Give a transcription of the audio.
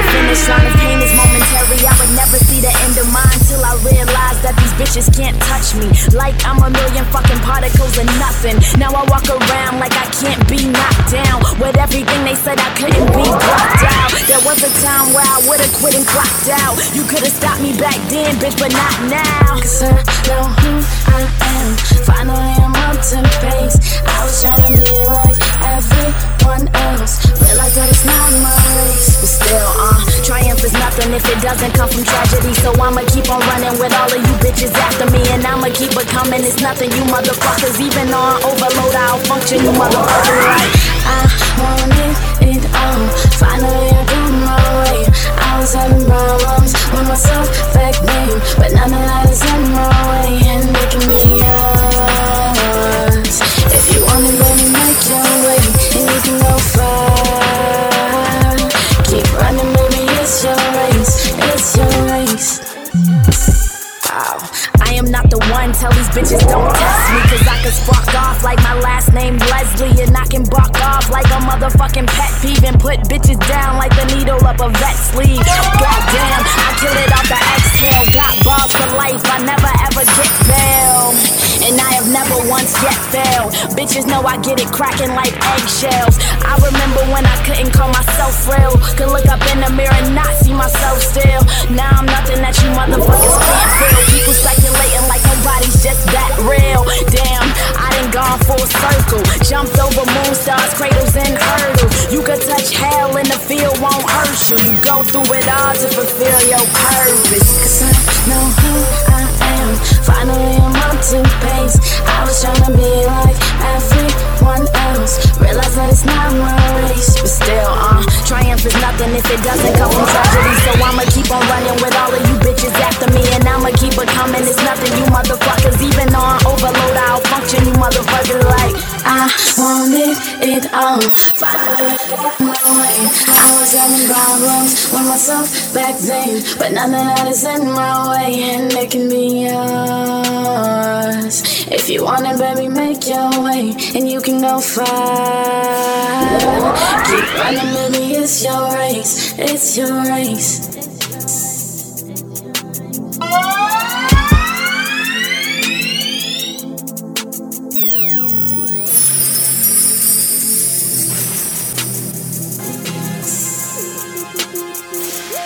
a finish line. If pain is momentary, I would never see the end of mine till I realize that these bitches can't touch me. Like I'm a million fucking particles of nothing. Now I walk around like I can't be knocked down. With everything they said I couldn't be blocked out. There was a time where I would've quit and clocked out. You could've stopped me back then, bitch, but not now. Cause I know who I am. Finally, I'm up to face. I was trying to be like. Doesn't come from tragedy. So I'ma keep on running with all of you bitches after me. And I'ma keep it coming. It's nothing, you motherfuckers. Even though I overload, I'll function, you motherfuckers. I wanted it all. Finally, I got my way. I was having problems with myself back then. But of that is in my way. And making me yours. If you want it, baby, make your way. And you can go far. I am not the one, tell these bitches don't test me. Cause I can spark off like my last name Leslie. And I can bark off like a motherfucking pet peeve. And put bitches down like the needle up a vet sleeve. Goddamn, I kill it off the exhale. Got balls for life, I never ever get bail. And I have never once yet failed. Bitches know I get it cracking like eggshells. I remember when I couldn't call myself real. Could look up in the mirror and not see myself still. Now I'm nothing that you motherfuckers can't touch hell in the field, won't hurt you. You go through it all to fulfill your purpose. Cause I know who I am. Finally, I'm up to pace. I was trying to be like everyone else. Realize that it's not my race. But still, uh, triumph is nothing if it doesn't come from tragedy. So I'ma keep on running with all of you bitches after me, and I'ma keep it Finally, my way. I was having problems with myself back then, but of that in my way, and it can be yours. If you want it, baby, make your way, and you can go far. Keep running, baby, it's your race, it's your race.